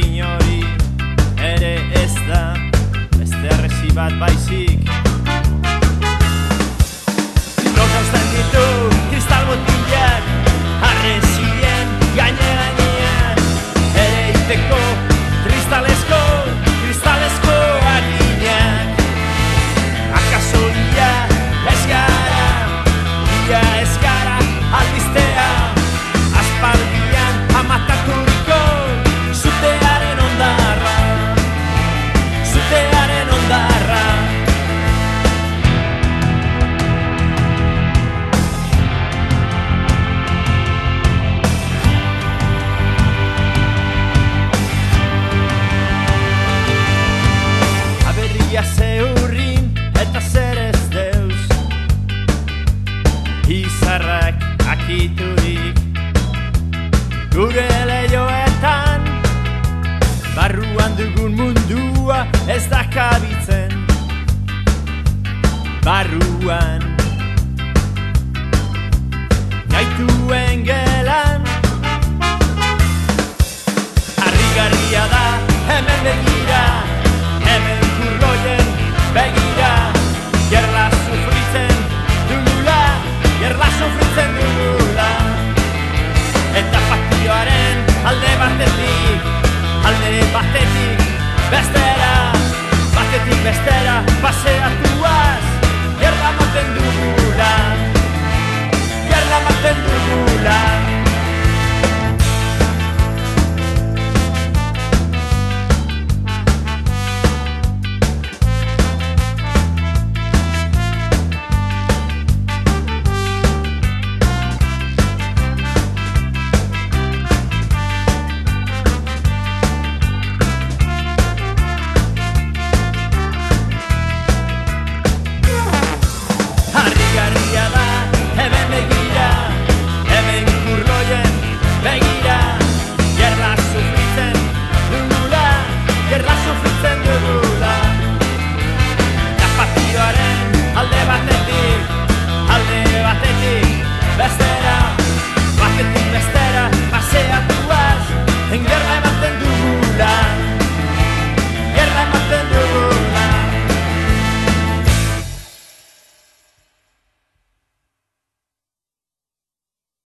inori ere ez da beste bat baizik. izarrak akiturik Gure leioetan Barruan dugun mundua ez dakabitzen. Barruan. Gaituen gelan. Arrigarria da hemen begin That's the